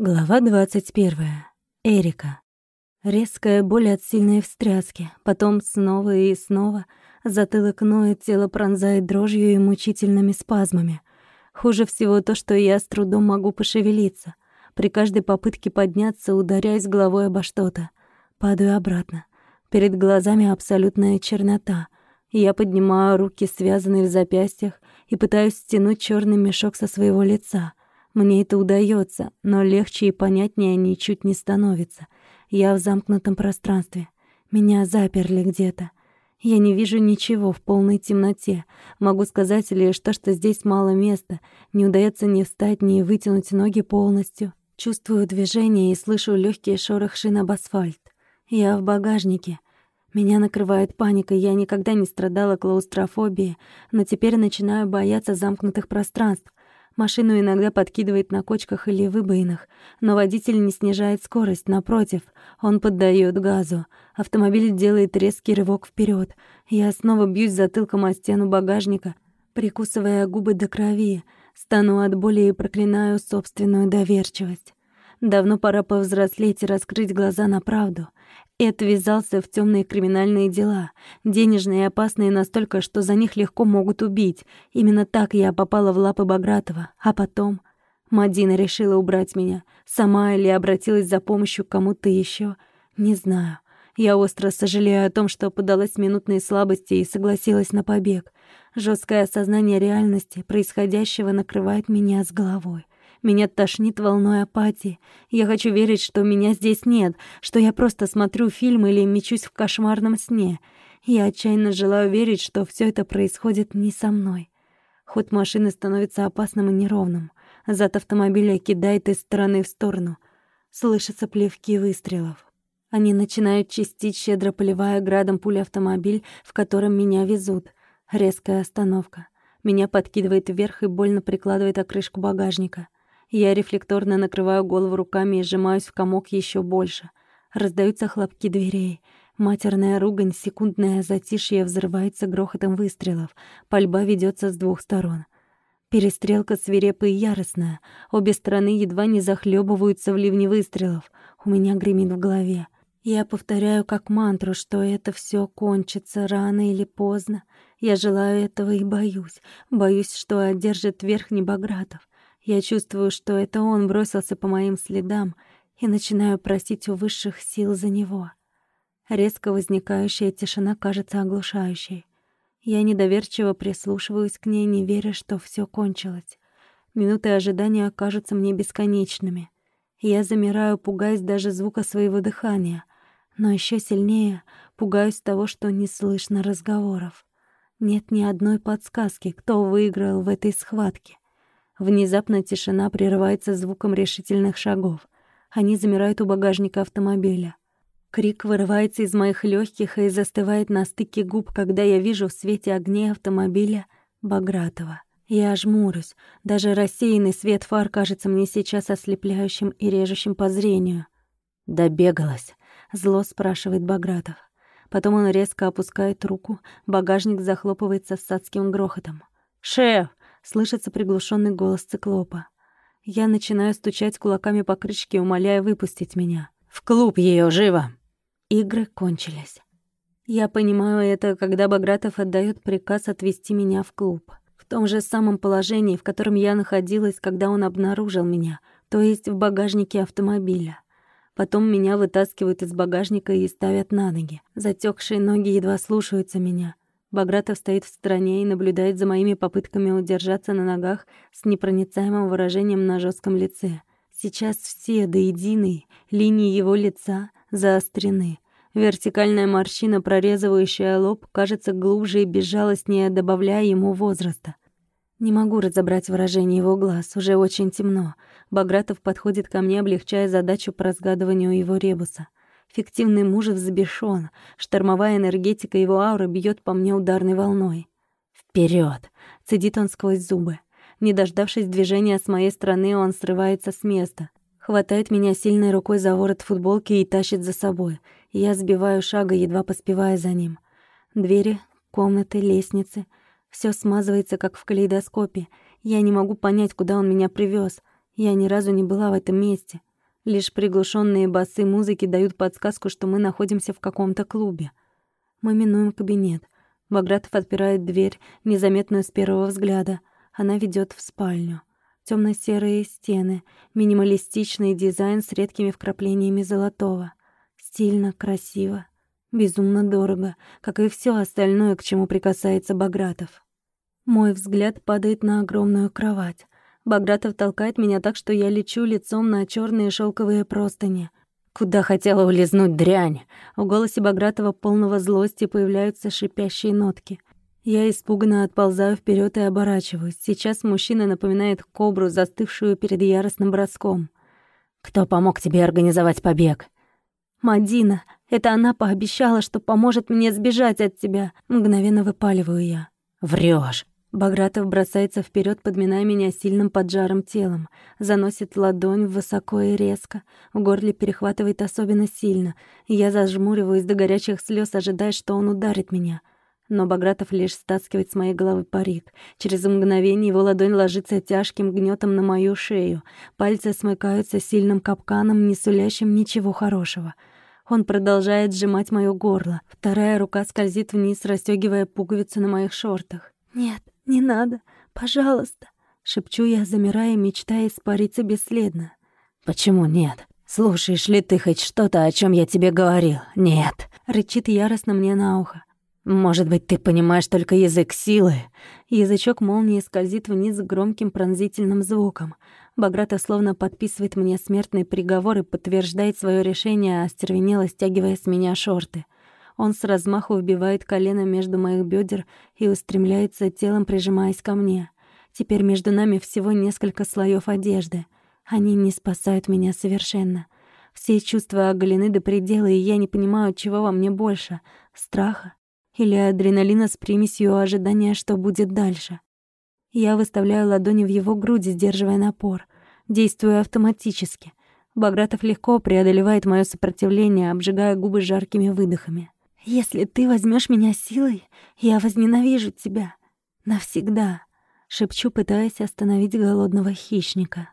Глава 21. Эрика. Резкая боль от сильной встряски, потом снова и снова. Затылок ноет, тело пронзает дрожью и мучительными спазмами. Хуже всего то, что я с трудом могу пошевелиться. При каждой попытке подняться ударяюсь головой обо что-то. Падаю обратно. Перед глазами абсолютная чернота. Я поднимаю руки, связанные в запястьях, и пытаюсь стянуть черный мешок со своего лица — мне это удается, но легче и понятнее ничуть не становится. Я в замкнутом пространстве. Меня заперли где-то. Я не вижу ничего в полной темноте. Могу сказать лишь то, что здесь мало места. Не удается ни встать, ни вытянуть ноги полностью. Чувствую движение и слышу легкий шорох шин об асфальт. Я в багажнике. Меня накрывает паника. Я никогда не страдала клаустрофобией, но теперь начинаю бояться замкнутых пространств. Машину иногда подкидывает на кочках или выбоинах, но водитель не снижает скорость, напротив, он поддаёт газу. Автомобиль делает резкий рывок вперёд. Я снова бьюсь затылком о стену багажника, прикусывая губы до крови, стану от боли и проклинаю собственную доверчивость. Давно пора повзрослеть и раскрыть глаза на правду. Эд ввязался в темные криминальные дела, денежные и опасные настолько, что за них легко могут убить. Именно так я попала в лапы Багратова. А потом... Мадина решила убрать меня. Сама или обратилась за помощью к кому-то еще, Не знаю. Я остро сожалею о том, что подалась минутной слабости и согласилась на побег. Жесткое осознание реальности происходящего накрывает меня с головой. Меня тошнит волной апатии. Я хочу верить, что меня здесь нет, что я просто смотрю фильм или мечусь в кошмарном сне. Я отчаянно желаю верить, что все это происходит не со мной. Ход машины становится опасным и неровным. Зад автомобиля кидает из стороны в сторону. Слышатся плевки выстрелов. Они начинают чистить, щедро поливая градом пули автомобиль, в котором меня везут. Резкая остановка. Меня подкидывает вверх и больно прикладывает о крышку багажника. Я рефлекторно накрываю голову руками и сжимаюсь в комок еще больше. Раздаются хлопки дверей. Матерная ругань, секундное затишье взрывается грохотом выстрелов. Пальба ведется с двух сторон. Перестрелка свирепая и яростная. Обе стороны едва не захлебываются в ливне выстрелов. У меня гремит в голове. Я повторяю как мантру, что это все кончится рано или поздно. Я желаю этого и боюсь. Боюсь, что одержит верх Небогратов. Я чувствую, что это он бросился по моим следам, и начинаю просить у высших сил за него. Резко возникающая тишина кажется оглушающей. Я недоверчиво прислушиваюсь к ней, не веря, что все кончилось. Минуты ожидания кажутся мне бесконечными. Я замираю, пугаясь даже звука своего дыхания, но еще сильнее пугаюсь того, что не слышно разговоров. Нет ни одной подсказки, кто выиграл в этой схватке. Внезапно тишина прерывается звуком решительных шагов. Они замирают у багажника автомобиля. Крик вырывается из моих легких и застывает на стыке губ, когда я вижу в свете огней автомобиля Багратова. Я жмурюсь. Даже рассеянный свет фар кажется мне сейчас ослепляющим и режущим по зрению. «Добегалась?» — зло спрашивает Багратов. Потом он резко опускает руку, багажник захлопывается с адским грохотом. «Шеф!» Слышится приглушенный голос циклопа. Я начинаю стучать кулаками по крышке, умоляя выпустить меня. «В клуб ее живо!» Игры кончились. Я понимаю это, когда Багратов отдает приказ отвезти меня в клуб. В том же самом положении, в котором я находилась, когда он обнаружил меня, то есть в багажнике автомобиля. Потом меня вытаскивают из багажника и ставят на ноги. Затекшие ноги едва слушаются меня. Багратов стоит в стороне и наблюдает за моими попытками удержаться на ногах с непроницаемым выражением на жестком лице. Сейчас все до единой линии его лица заострены. Вертикальная морщина, прорезывающая лоб, кажется глубже и безжалостнее, добавляя ему возраста. Не могу разобрать выражение его глаз, уже очень темно. Багратов подходит ко мне, облегчая задачу по разгадыванию его ребуса. Фиктивный муж взбешён. Штормовая энергетика его ауры бьёт по мне ударной волной. «Вперёд!» — цедит он сквозь зубы. Не дождавшись движения с моей стороны, он срывается с места. Хватает меня сильной рукой за ворот футболки и тащит за собой. Я сбиваю шага, едва поспевая за ним. Двери, комнаты, лестницы. Всё смазывается, как в калейдоскопе. Я не могу понять, куда он меня привёз. Я ни разу не была в этом месте. Лишь приглушенные басы музыки дают подсказку, что мы находимся в каком-то клубе. Мы минуем кабинет. Багратов отпирает дверь, незаметную с первого взгляда. Она ведет в спальню. темно серые стены, минималистичный дизайн с редкими вкраплениями золотого. Стильно, красиво, безумно дорого, как и все остальное, к чему прикасается Багратов. Мой взгляд падает на огромную кровать. Багратов толкает меня так, что я лечу лицом на черные шелковые простыни. Куда хотела улизнуть дрянь? В голосе Багратова полного злости появляются шипящие нотки. Я испуганно отползаю вперед и оборачиваюсь. Сейчас мужчина напоминает кобру, застывшую перед яростным броском. «Кто помог тебе организовать побег?» «Мадина. Это она пообещала, что поможет мне сбежать от тебя». Мгновенно выпаливаю я. Врешь. Багратов бросается вперед, подминая меня сильным поджаром телом, заносит ладонь высоко и резко, в горле перехватывает особенно сильно, я зажмуриваюсь до горячих слез, ожидая, что он ударит меня. Но Багратов лишь стаскивает с моей головы парик. Через мгновение его ладонь ложится тяжким гнетом на мою шею. Пальцы смыкаются сильным капканом, не сулящим ничего хорошего. Он продолжает сжимать моё горло. Вторая рука скользит вниз, расстёгивая пуговицу на моих шортах. «Нет, не надо, пожалуйста», — шепчу я, замирая, мечтая испариться бесследно. «Почему нет? Слушаешь ли ты хоть что-то, о чем я тебе говорил? Нет!» — рычит яростно мне на ухо. «Может быть, ты понимаешь только язык силы?» Язычок молнии скользит вниз громким пронзительным звуком. Баграта словно подписывает мне смертный приговор и подтверждает свое решение, остервенело стягивая с меня шорты. Он с размаху вбивает колено между моих бедер и устремляется телом, прижимаясь ко мне. Теперь между нами всего несколько слоев одежды. Они не спасают меня совершенно. Все чувства оголены до предела, и я не понимаю, чего во мне больше — страха или адреналина с примесью ожидания, что будет дальше. Я выставляю ладони в его груди, сдерживая напор. Действую автоматически. Багратов легко преодолевает мое сопротивление, обжигая губы жаркими выдохами. «Если ты возьмешь меня силой, я возненавижу тебя. Навсегда», — шепчу, пытаясь остановить голодного хищника.